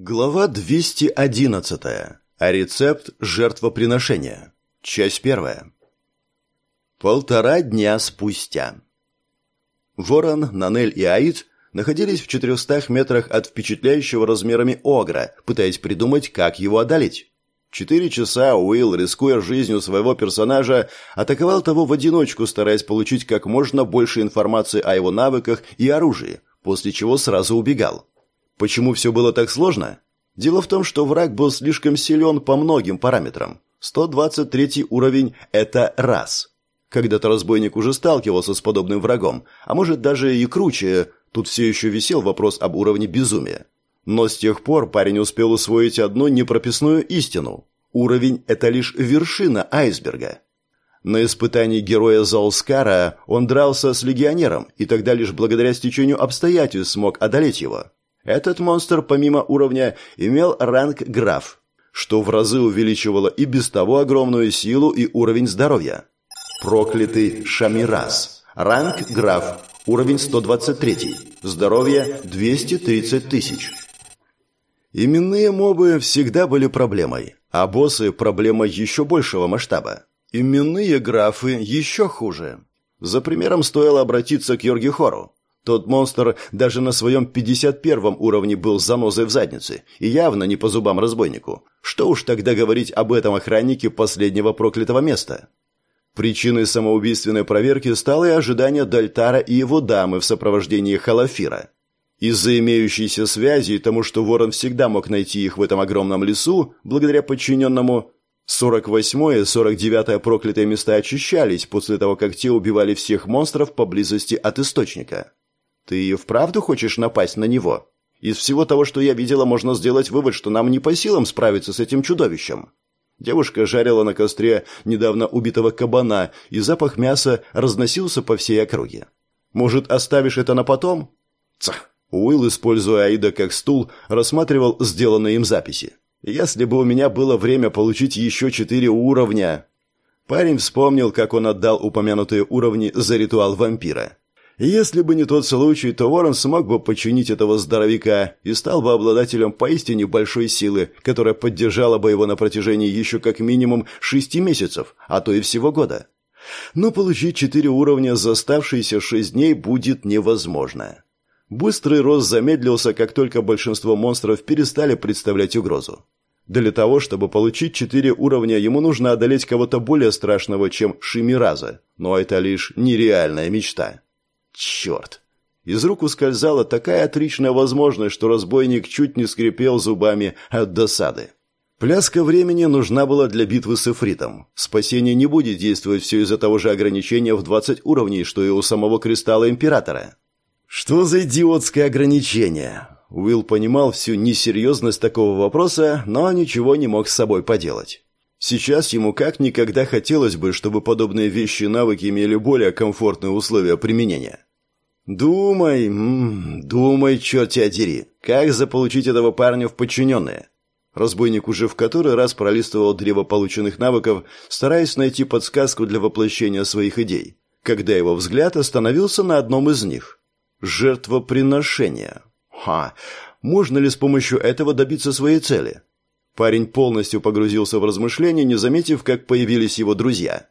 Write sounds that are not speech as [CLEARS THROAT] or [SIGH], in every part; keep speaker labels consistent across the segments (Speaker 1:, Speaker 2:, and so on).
Speaker 1: Глава 211. А рецепт жертвоприношения. Часть первая. Полтора дня спустя. Ворон, Нанель и Аид находились в 400 метрах от впечатляющего размерами Огра, пытаясь придумать, как его одолеть. Четыре часа Уилл, рискуя жизнью своего персонажа, атаковал того в одиночку, стараясь получить как можно больше информации о его навыках и оружии, после чего сразу убегал. Почему все было так сложно? Дело в том, что враг был слишком силен по многим параметрам. 123 уровень – это раз. Когда-то разбойник уже сталкивался с подобным врагом, а может даже и круче, тут все еще висел вопрос об уровне безумия. Но с тех пор парень успел усвоить одну непрописную истину. Уровень – это лишь вершина айсберга. На испытании героя Заускара он дрался с легионером, и тогда лишь благодаря стечению обстоятельств смог одолеть его. Этот монстр, помимо уровня, имел ранг граф, что в разы увеличивало и без того огромную силу и уровень здоровья. Проклятый Шамирас. Ранг граф. Уровень 123. Здоровье 230 тысяч. Именные мобы всегда были проблемой, а боссы – проблема еще большего масштаба. Именные графы еще хуже. За примером стоило обратиться к Йоргихору. Тот монстр даже на своем 51 уровне был занозой в заднице, и явно не по зубам разбойнику. Что уж тогда говорить об этом охраннике последнего проклятого места? Причиной самоубийственной проверки стало и ожидание Дальтара и его дамы в сопровождении Халафира. Из-за имеющейся связи и тому, что Ворон всегда мог найти их в этом огромном лесу, благодаря подчиненному, 48 и 49 проклятые места очищались после того, как те убивали всех монстров поблизости от источника. Ты вправду хочешь напасть на него? Из всего того, что я видела, можно сделать вывод, что нам не по силам справиться с этим чудовищем. Девушка жарила на костре недавно убитого кабана, и запах мяса разносился по всей округе. Может, оставишь это на потом? Цах. Уилл, используя Аида как стул, рассматривал сделанные им записи. Если бы у меня было время получить еще четыре уровня... Парень вспомнил, как он отдал упомянутые уровни за ритуал вампира. Если бы не тот случай, то Ворон смог бы подчинить этого здоровяка и стал бы обладателем поистине большой силы, которая поддержала бы его на протяжении еще как минимум шести месяцев, а то и всего года. Но получить четыре уровня за оставшиеся шесть дней будет невозможно. Быстрый рост замедлился, как только большинство монстров перестали представлять угрозу. Для того, чтобы получить четыре уровня, ему нужно одолеть кого-то более страшного, чем Шимираза, но это лишь нереальная мечта. Черт! Из рук ускользала такая отличная возможность, что разбойник чуть не скрипел зубами от досады. Пляска времени нужна была для битвы с Эфритом. Спасение не будет действовать все из-за того же ограничения в 20 уровней, что и у самого Кристалла Императора. Что за идиотское ограничение? Уилл понимал всю несерьезность такого вопроса, но ничего не мог с собой поделать. Сейчас ему как никогда хотелось бы, чтобы подобные вещи и навыки имели более комфортные условия применения. «Думай, м -м, думай, черт тебя дери, как заполучить этого парня в подчиненные?» Разбойник уже в который раз пролистывал древо полученных навыков, стараясь найти подсказку для воплощения своих идей, когда его взгляд остановился на одном из них. Жертвоприношение. Ха, можно ли с помощью этого добиться своей цели? Парень полностью погрузился в размышления, не заметив, как появились его друзья.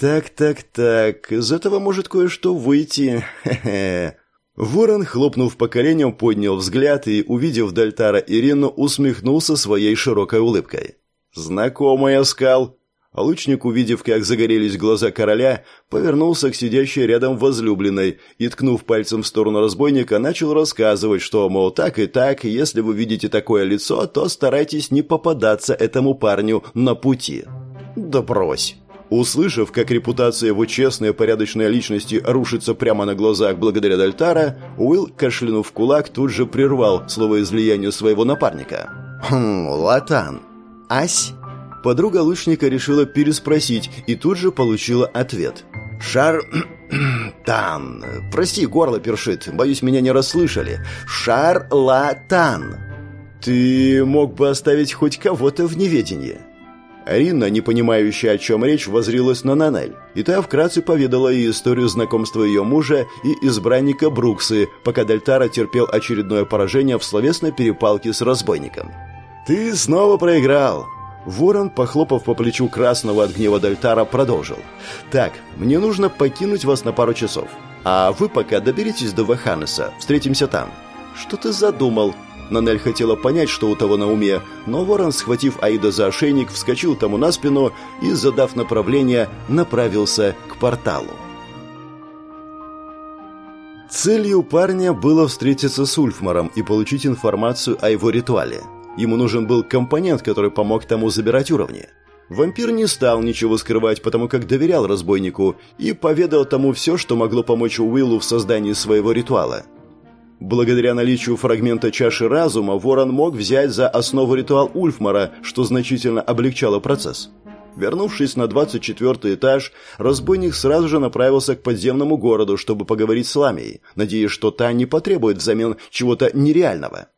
Speaker 1: «Так, так, так, из этого может кое-что выйти. Хе-хе». Ворон, хлопнув по коленям, поднял взгляд и, увидев Дальтара Ирину, усмехнулся своей широкой улыбкой. «Знакомая скал!» А лучник, увидев, как загорелись глаза короля, повернулся к сидящей рядом возлюбленной и, ткнув пальцем в сторону разбойника, начал рассказывать, что, мол, так и так, если вы видите такое лицо, то старайтесь не попадаться этому парню на пути. «Да брось!» Услышав, как репутация его честной и порядочной личности рушится прямо на глазах благодаря Дальтара, Уилл, кашлянув в кулак, тут же прервал словоизлияние своего напарника. «Хм, Латан. Ась?» Подруга лучника решила переспросить и тут же получила ответ. «Шар... [CLEARS THROAT] Тан. Прости, горло першит. Боюсь, меня не расслышали. Шарлатан. Ты мог бы оставить хоть кого-то в неведении». Арина, не понимающая, о чем речь, возрилась на Нанель, и та вкратце поведала ей историю знакомства ее мужа и избранника Бруксы, пока Дальтара терпел очередное поражение в словесной перепалке с разбойником. «Ты снова проиграл!» Ворон, похлопав по плечу красного от гнева Дальтара, продолжил. «Так, мне нужно покинуть вас на пару часов. А вы пока доберитесь до Ваханеса, встретимся там». «Что ты задумал?» Нанель хотела понять, что у того на уме, но ворон, схватив Аида за ошейник, вскочил тому на спину и, задав направление, направился к порталу. Целью парня было встретиться с Ульфмаром и получить информацию о его ритуале. Ему нужен был компонент, который помог тому забирать уровни. Вампир не стал ничего скрывать, потому как доверял разбойнику и поведал тому все, что могло помочь Уиллу в создании своего ритуала – Благодаря наличию фрагмента чаши разума, Ворон мог взять за основу ритуал Ульфмара, что значительно облегчало процесс. Вернувшись на 24 этаж, разбойник сразу же направился к подземному городу, чтобы поговорить с Ламией, надеясь, что та не потребует взамен чего-то нереального.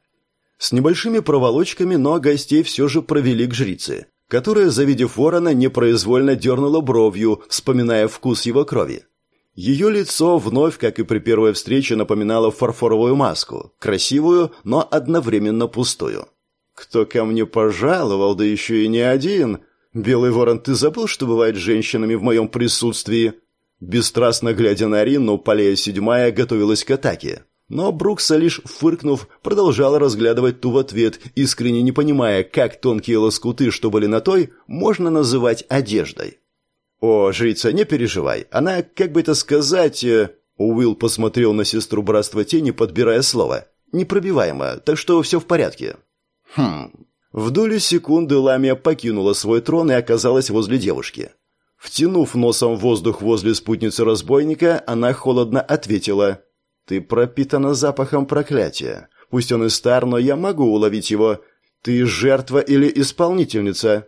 Speaker 1: С небольшими проволочками, но гостей все же провели к жрице, которая, завидев ворона, непроизвольно дернула бровью, вспоминая вкус его крови. Ее лицо вновь, как и при первой встрече, напоминало фарфоровую маску, красивую, но одновременно пустую. «Кто ко мне пожаловал, да еще и не один? Белый ворон, ты забыл, что бывает с женщинами в моем присутствии?» Бесстрастно глядя на Ринну, Полея седьмая готовилась к атаке. Но Брукса, лишь фыркнув, продолжала разглядывать ту в ответ, искренне не понимая, как тонкие лоскуты, что были на той, можно называть одеждой. «О, жрица, не переживай. Она, как бы это сказать...» э, Уилл посмотрел на сестру Братства Тени, подбирая слово. «Непробиваемо, так что все в порядке». «Хм...» В долю секунды Ламия покинула свой трон и оказалась возле девушки. Втянув носом воздух возле спутницы разбойника, она холодно ответила. «Ты пропитана запахом проклятия. Пусть он и стар, но я могу уловить его. Ты жертва или исполнительница?»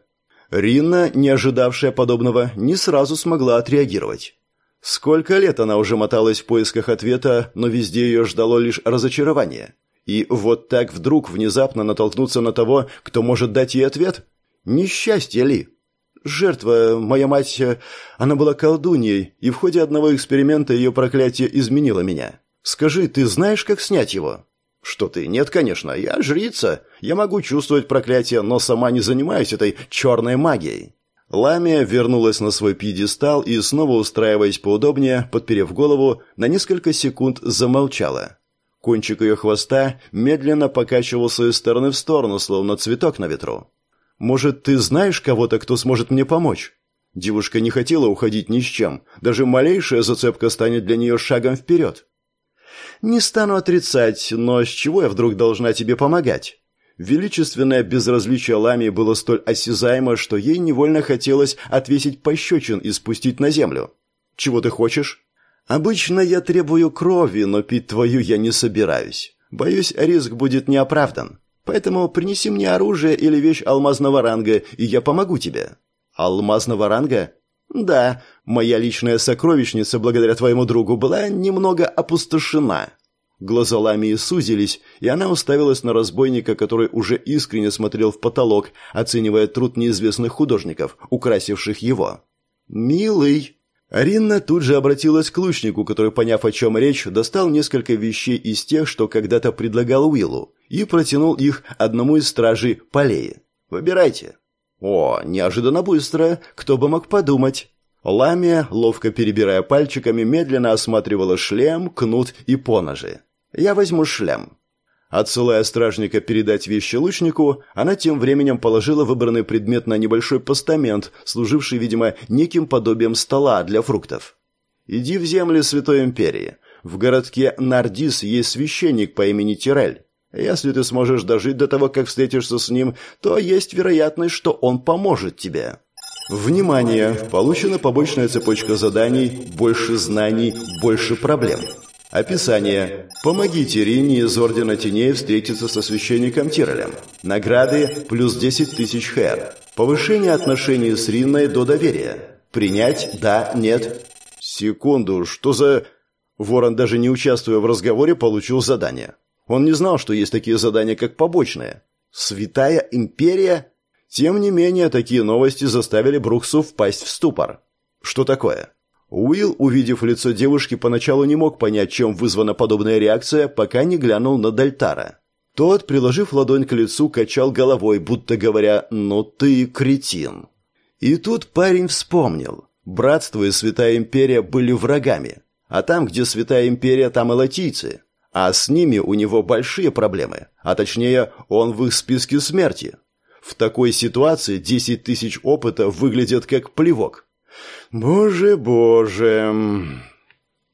Speaker 1: Ринна, не ожидавшая подобного, не сразу смогла отреагировать. Сколько лет она уже моталась в поисках ответа, но везде ее ждало лишь разочарование. И вот так вдруг внезапно натолкнуться на того, кто может дать ей ответ? Несчастье ли? Жертва, моя мать, она была колдуньей, и в ходе одного эксперимента ее проклятие изменило меня. Скажи, ты знаешь, как снять его? «Что ты? Нет, конечно. Я жрица. Я могу чувствовать проклятие, но сама не занимаюсь этой черной магией». Ламия вернулась на свой пьедестал и, снова устраиваясь поудобнее, подперев голову, на несколько секунд замолчала. Кончик ее хвоста медленно покачивался из стороны в сторону, словно цветок на ветру. «Может, ты знаешь кого-то, кто сможет мне помочь?» Девушка не хотела уходить ни с чем. Даже малейшая зацепка станет для нее шагом вперед. Не стану отрицать, но с чего я вдруг должна тебе помогать? Величественное безразличие Ламии было столь осязаемо, что ей невольно хотелось отвесить пощечин и спустить на землю. Чего ты хочешь? Обычно я требую крови, но пить твою я не собираюсь. Боюсь, риск будет неоправдан. Поэтому принеси мне оружие или вещь алмазного ранга, и я помогу тебе. Алмазного ранга? Да, моя личная сокровищница, благодаря твоему другу, была немного опустошена. Глаза Ламии сузились, и она уставилась на разбойника, который уже искренне смотрел в потолок, оценивая труд неизвестных художников, украсивших его. «Милый!» Аринна тут же обратилась к лучнику, который, поняв, о чем речь, достал несколько вещей из тех, что когда-то предлагал Уиллу, и протянул их одному из стражей Полеи. «Выбирайте». О, неожиданно быстро, кто бы мог подумать. Ламия, ловко перебирая пальчиками, медленно осматривала шлем, кнут и поножи. «Я возьму шлем». Отсылая стражника передать вещи лучнику, она тем временем положила выбранный предмет на небольшой постамент, служивший, видимо, неким подобием стола для фруктов. «Иди в земли Святой Империи. В городке Нардис есть священник по имени Тирель. Если ты сможешь дожить до того, как встретишься с ним, то есть вероятность, что он поможет тебе. Внимание! Получена побочная цепочка заданий «Больше знаний, больше проблем». Описание. Помогите Рине из Ордена Теней встретиться со священником Тиролем. Награды плюс 10 тысяч хэр. Повышение отношений с Ринной до доверия. Принять «да», «нет». Секунду, что за... Ворон, даже не участвуя в разговоре, получил задание. Он не знал, что есть такие задания, как побочные. Святая империя? Тем не менее, такие новости заставили Бруксу впасть в ступор. Что такое? Уилл, увидев лицо девушки, поначалу не мог понять, чем вызвана подобная реакция, пока не глянул на Дальтара. Тот, приложив ладонь к лицу, качал головой, будто говоря «ну ты кретин». И тут парень вспомнил. Братство и Святая Империя были врагами. А там, где Святая Империя, там и латийцы. А с ними у него большие проблемы. А точнее, он в их списке смерти. В такой ситуации 10 тысяч опыта выглядят как плевок. «Боже, боже...»